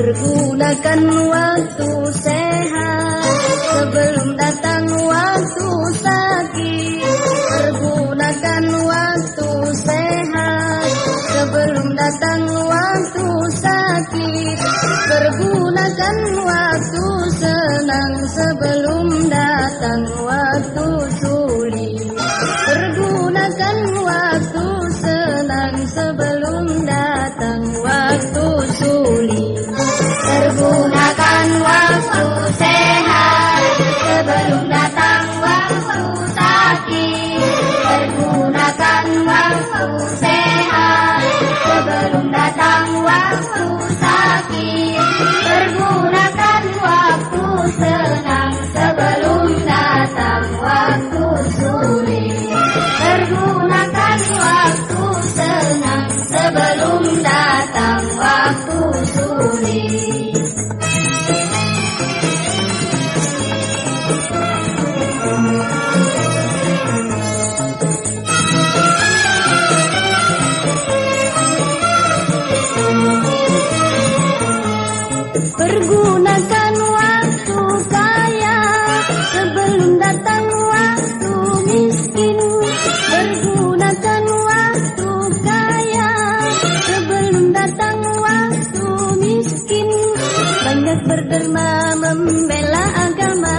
Pergunakan waktu sehat sebelum datang waktu sakit. Pergunakan waktu sehat sebelum datang waktu sakit. Pergunakan waktu senang sebelum datang waktu sulit. Datang Pergunakan waktu kaya sebelum datang waktu miskin. Pergunakan waktu kaya sebelum datang waktu miskin. Banyak berderma membela agama,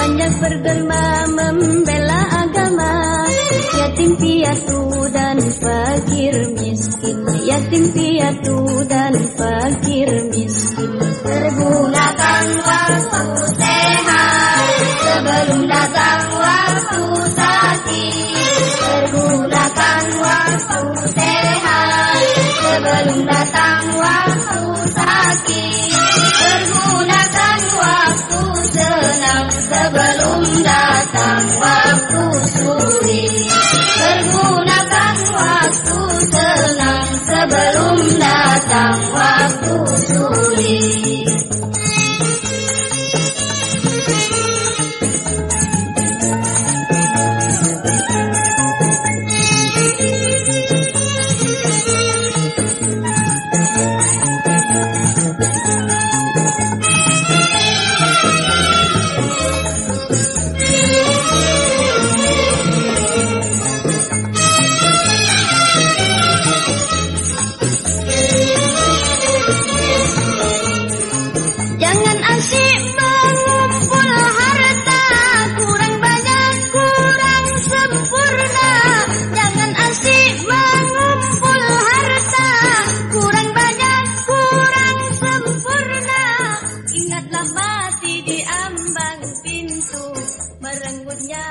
banyak berderma membela agama. Yatim piatu dan fakir miskin, yatim piatu dan fakir miskin. Pergunakan waktu sehat sebelum datang waktu sakit. Pergunakan waktu sehat sebelum datang waktu sakit. Pergunakan waktu senang sebelum datang waktu sulit. Pergunakan sebelum datang waktu sulit. Mati di ambang pintu Merenggutnya